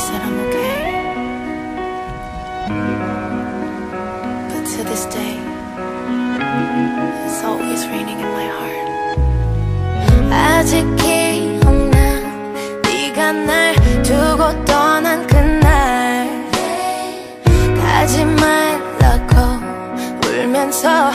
said I'm okay. But to this day, it's always raining in my heart. 아직 기억나 네가 날 두고 떠난 그날 가지 말라고 울면서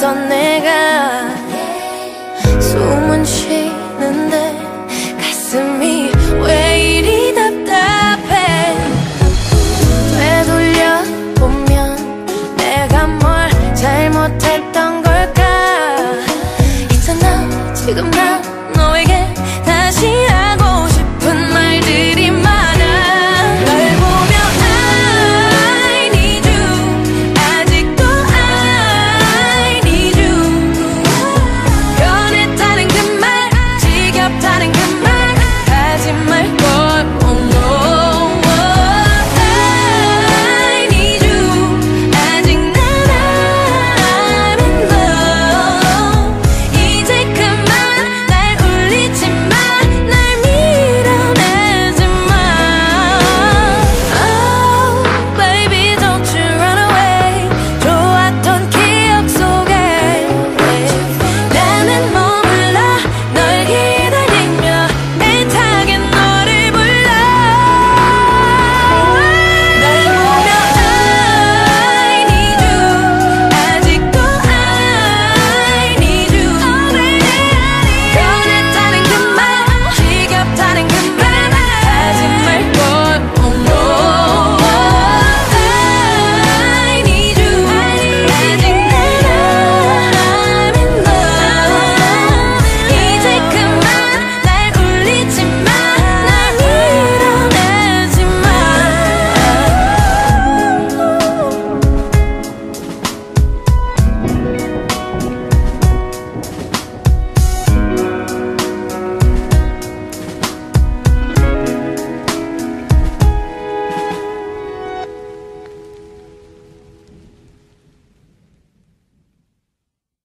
있던 내가 숨은 쉬는데 가슴이 왜 이리 답답해? 되돌려보면 내가 뭘 잘못했던 걸까? 있잖아 지금 나